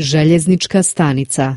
Željeznička stanica.